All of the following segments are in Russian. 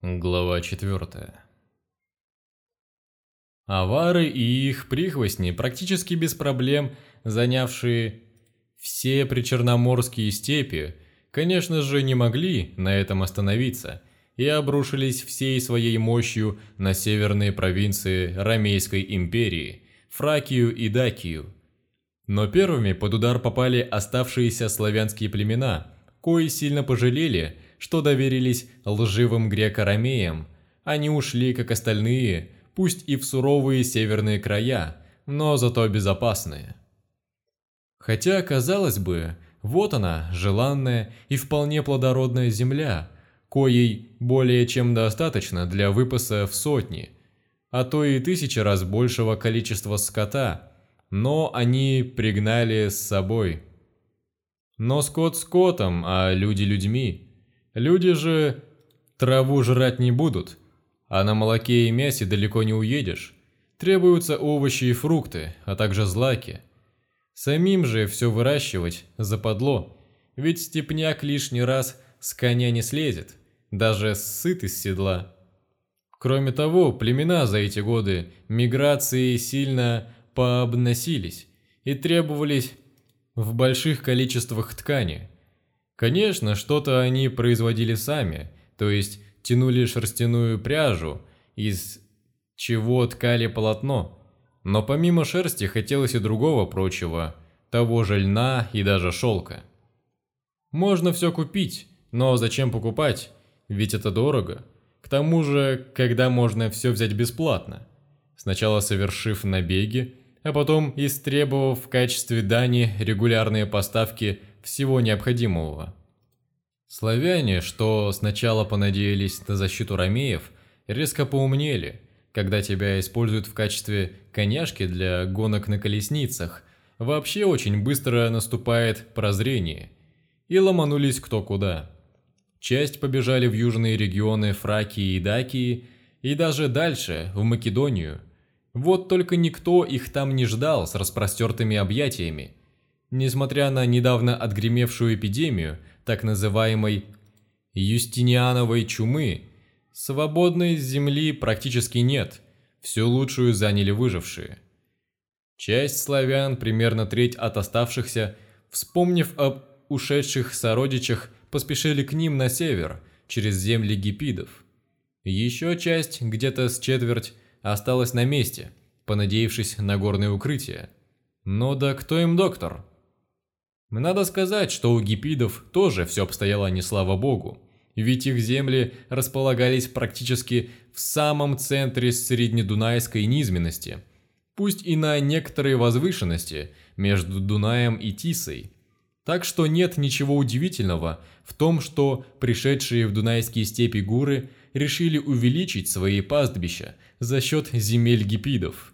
Глава 4. Авары и их прихвостни, практически без проблем занявшие все причерноморские степи, конечно же, не могли на этом остановиться и обрушились всей своей мощью на северные провинции Ромейской империи, Фракию и Дакию. Но первыми под удар попали оставшиеся славянские племена, кои сильно пожалели – что доверились лживым греко-ромеям. Они ушли, как остальные, пусть и в суровые северные края, но зато безопасные. Хотя, казалось бы, вот она, желанная и вполне плодородная земля, коей более чем достаточно для выпаса в сотни, а то и тысячи раз большего количества скота, но они пригнали с собой. Но скот скотом, а люди людьми – Люди же траву жрать не будут, а на молоке и мясе далеко не уедешь. Требуются овощи и фрукты, а также злаки. Самим же все выращивать западло, ведь степняк лишний раз с коня не слезет, даже сыт из седла. Кроме того, племена за эти годы миграции сильно пообносились и требовались в больших количествах ткани – Конечно, что-то они производили сами, то есть тянули шерстяную пряжу, из чего ткали полотно. Но помимо шерсти хотелось и другого прочего, того же льна и даже шелка. Можно все купить, но зачем покупать? Ведь это дорого. К тому же, когда можно все взять бесплатно? Сначала совершив набеги, а потом истребовав в качестве дани регулярные поставки всего необходимого. Славяне, что сначала понадеялись на защиту ромеев, резко поумнели, когда тебя используют в качестве коняшки для гонок на колесницах, вообще очень быстро наступает прозрение, и ломанулись кто куда. Часть побежали в южные регионы Фракии и Дакии, и даже дальше, в Македонию. Вот только никто их там не ждал с распростертыми объятиями – Несмотря на недавно отгремевшую эпидемию так называемой Юстиниановой чумы, свободной земли практически нет, всю лучшую заняли выжившие. Часть славян, примерно треть от оставшихся, вспомнив об ушедших сородичах, поспешили к ним на север, через земли гипидов. Еще часть, где-то с четверть, осталась на месте, понадеявшись на горное укрытие. Но да кто им доктор? Надо сказать, что у гипидов тоже все обстояло не слава богу, ведь их земли располагались практически в самом центре среднедунайской низменности, пусть и на некоторой возвышенности между Дунаем и Тисой. Так что нет ничего удивительного в том, что пришедшие в Дунайские степи гуры решили увеличить свои пастбища за счет земель гипидов.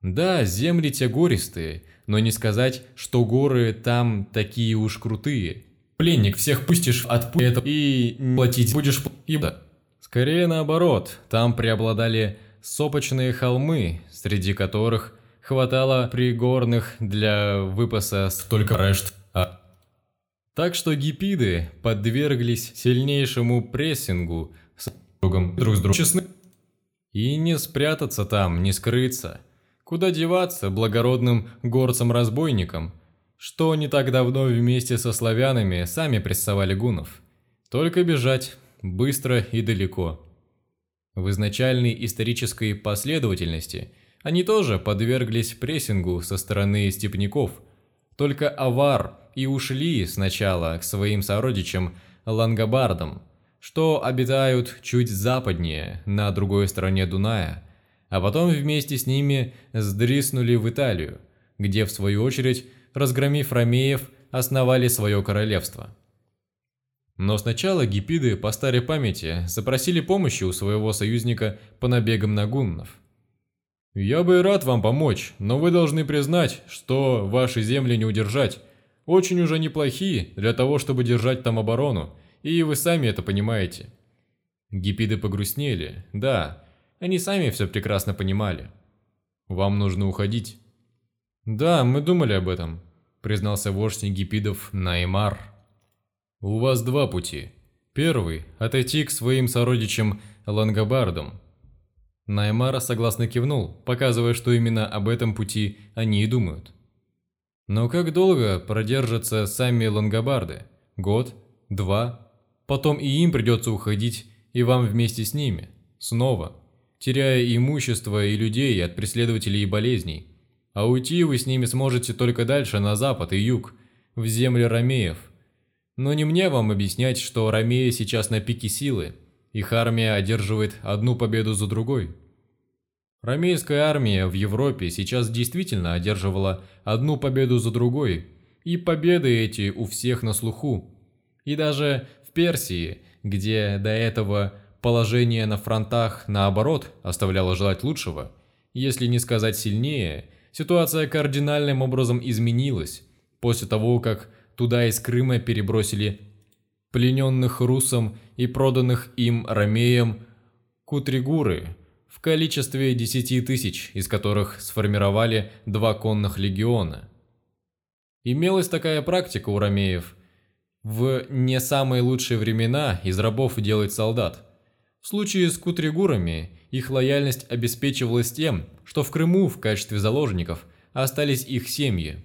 Да, земли те гористые – но не сказать, что горы там такие уж крутые. Пленник, всех пустишь от это и платить будешь и да. Скорее наоборот, там преобладали сопочные холмы, среди которых хватало пригорных для выпаса столько решт. А... Так что гипиды подверглись сильнейшему прессингу с другом друг с другом честны. И не спрятаться там, не скрыться – Куда деваться благородным горцам-разбойникам, что не так давно вместе со славянами сами прессовали гунов? Только бежать, быстро и далеко. В изначальной исторической последовательности они тоже подверглись прессингу со стороны степняков, только авар и ушли сначала к своим сородичам лангобардам, что обитают чуть западнее, на другой стороне Дуная – а потом вместе с ними сдриснули в Италию, где, в свою очередь, разгромив ромеев, основали свое королевство. Но сначала гипиды по старой памяти запросили помощи у своего союзника по набегам на гуннов. «Я бы рад вам помочь, но вы должны признать, что ваши земли не удержать. Очень уже неплохие для того, чтобы держать там оборону, и вы сами это понимаете». Гипиды погрустнели, да, они сами все прекрасно понимали. Вам нужно уходить. Да, мы думали об этом, признался вождь египидов Наймар. У вас два пути. Первый – отойти к своим сородичам лангобардам. Наймара согласно кивнул, показывая, что именно об этом пути они и думают. Но как долго продержатся сами лангобарды? Год? Два? Потом и им придется уходить, и вам вместе с ними. Снова. Теряя имущество и людей от преследователей и болезней. А уйти вы с ними сможете только дальше, на запад и юг, в земли ромеев. Но не мне вам объяснять, что ромеи сейчас на пике силы, их армия одерживает одну победу за другой. Ромейская армия в Европе сейчас действительно одерживала одну победу за другой, и победы эти у всех на слуху. И даже в Персии, где до этого положение на фронтах, наоборот, оставляло желать лучшего, если не сказать сильнее, ситуация кардинальным образом изменилась после того, как туда из Крыма перебросили плененных русам и проданных им ромеям кутригуры в количестве 10 тысяч, из которых сформировали два конных легиона. Имелась такая практика у ромеев в не самые лучшие времена из рабов делать солдат. В случае с кутригурами их лояльность обеспечивалась тем, что в Крыму в качестве заложников остались их семьи.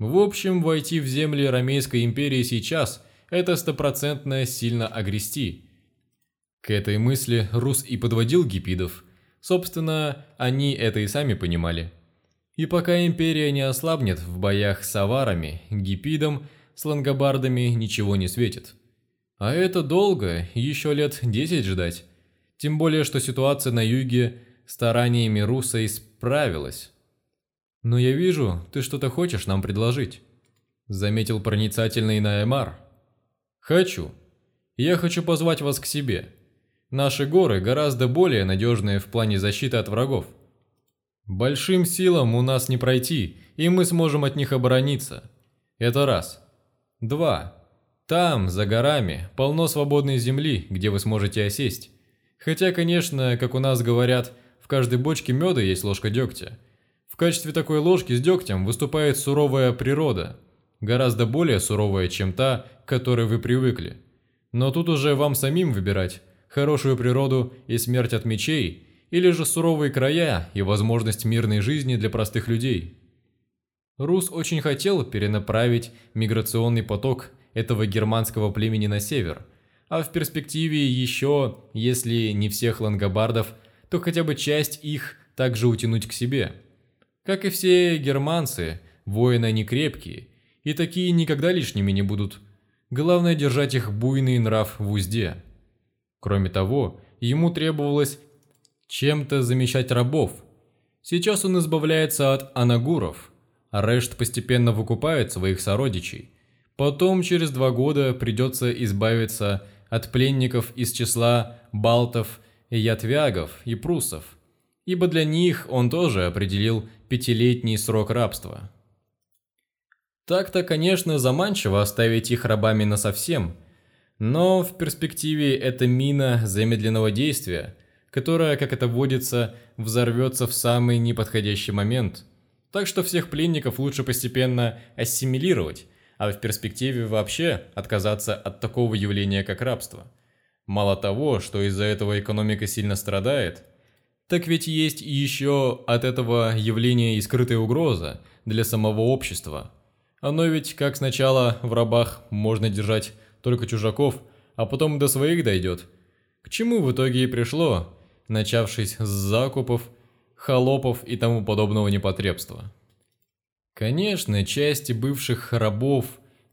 В общем, войти в земли Ромейской империи сейчас – это стопроцентно сильно огрести. К этой мысли Рус и подводил гипидов. Собственно, они это и сами понимали. И пока империя не ослабнет в боях с аварами, гипидам с лангобардами ничего не светит. А это долго, еще лет 10 ждать. Тем более, что ситуация на юге стараниями Руса исправилась. «Но я вижу, ты что-то хочешь нам предложить», – заметил проницательный Наймар. «Хочу. Я хочу позвать вас к себе. Наши горы гораздо более надежные в плане защиты от врагов. Большим силам у нас не пройти, и мы сможем от них оборониться. Это раз. Два. Там, за горами, полно свободной земли, где вы сможете осесть. Хотя, конечно, как у нас говорят, в каждой бочке меда есть ложка дегтя. В качестве такой ложки с дегтем выступает суровая природа – гораздо более суровая, чем та, к которой вы привыкли. Но тут уже вам самим выбирать, хорошую природу и смерть от мечей, или же суровые края и возможность мирной жизни для простых людей. Рус очень хотел перенаправить миграционный поток этого германского племени на север, а в перспективе еще, если не всех лангобардов, то хотя бы часть их также утянуть к себе. Как и все германцы, воины они крепкие – и такие никогда лишними не будут. Главное держать их буйный нрав в узде. Кроме того, ему требовалось чем-то замещать рабов. Сейчас он избавляется от анагуров, а Решт постепенно выкупает своих сородичей. Потом через два года придется избавиться от пленников из числа балтов, ятвягов и прусов, ибо для них он тоже определил пятилетний срок рабства. Так-то, конечно, заманчиво оставить их рабами насовсем, но в перспективе это мина замедленного действия, которая, как это водится, взорвется в самый неподходящий момент. Так что всех пленников лучше постепенно ассимилировать, а в перспективе вообще отказаться от такого явления, как рабство. Мало того, что из-за этого экономика сильно страдает, так ведь есть еще от этого явления и скрытая угроза для самого общества – оно ведь как сначала в рабах можно держать только чужаков, а потом до своих дойдет. К чему в итоге и пришло, начавшись с закупов, холопов и тому подобного непотребства. Конечно, часть бывших рабов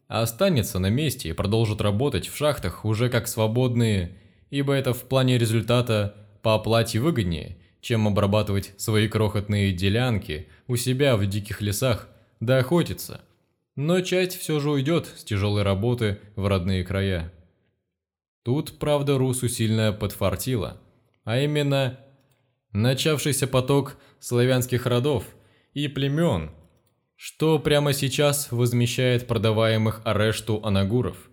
останется на месте и продолжит работать в шахтах уже как свободные, ибо это в плане результата по оплате выгоднее, чем обрабатывать свои крохотные делянки у себя в диких лесах да охотиться – но часть все же уйдет с тяжелой работы в родные края. Тут, правда, Русу сильно подфартило, а именно начавшийся поток славянских родов и племен, что прямо сейчас возмещает продаваемых арешту анагуров.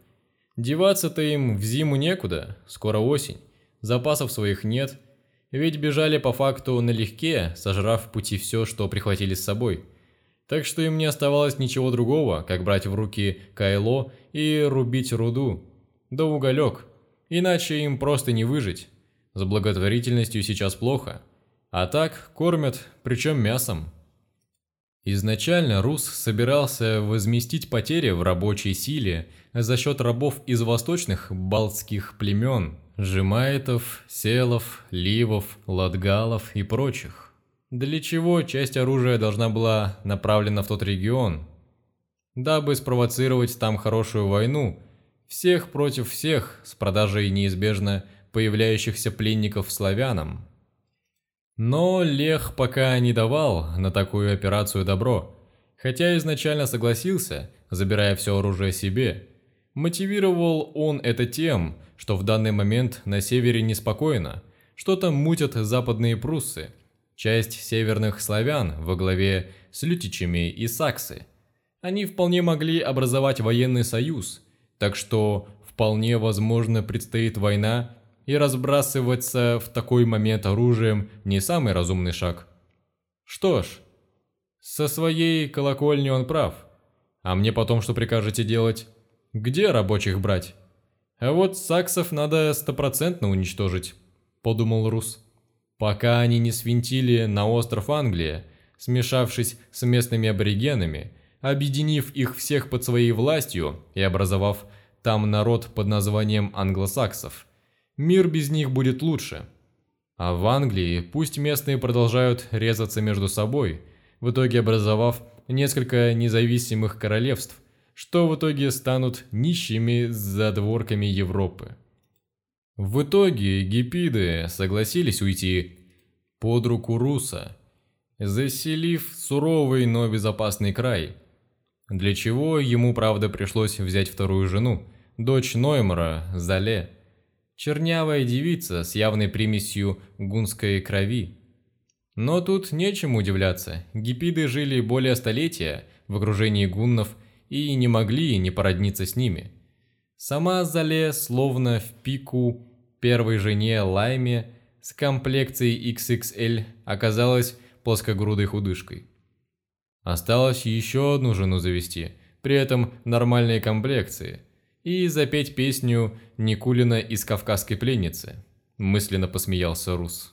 Деваться-то им в зиму некуда, скоро осень, запасов своих нет, ведь бежали по факту налегке, сожрав в пути все, что прихватили с собой – так что им не оставалось ничего другого, как брать в руки кайло и рубить руду. да уголек, иначе им просто не выжить. С благотворительностью сейчас плохо, а так кормят, причем мясом. Изначально Рус собирался возместить потери в рабочей силе за счет рабов из восточных балтских племен – Жемаетов, Селов, Ливов, Латгалов и прочих. Для чего часть оружия должна была направлена в тот регион? Дабы спровоцировать там хорошую войну, всех против всех с продажей неизбежно появляющихся пленников славянам. Но Лех пока не давал на такую операцию добро, хотя изначально согласился, забирая все оружие себе. Мотивировал он это тем, что в данный момент на севере неспокойно, что-то мутят западные пруссы, часть северных славян во главе с лютичами и саксы. Они вполне могли образовать военный союз, так что вполне возможно предстоит война и разбрасываться в такой момент оружием не самый разумный шаг. Что ж, со своей колокольни он прав. А мне потом что прикажете делать? Где рабочих брать? А вот саксов надо стопроцентно уничтожить, подумал Рус. Пока они не свинтили на остров Англия, смешавшись с местными аборигенами, объединив их всех под своей властью и образовав там народ под названием англосаксов – Мир без них будет лучше. А в Англии пусть местные продолжают резаться между собой, в итоге образовав несколько независимых королевств, что в итоге станут нищими задворками Европы. В итоге гипиды согласились уйти под руку Руса, заселив суровый, но безопасный край, для чего ему, правда, пришлось взять вторую жену, дочь Ноймара, Зале, чернявая девица с явной примесью гунской крови. Но тут нечему удивляться, гипиды жили более столетия в окружении гуннов и не могли не породниться с ними. Сама Зале, словно в пику первой жене Лайме с комплекцией XXL, оказалась плоскогрудой худышкой. Осталось еще одну жену завести, при этом нормальной комплекции – и запеть песню Никулина из «Кавказской пленницы», мысленно посмеялся Рус.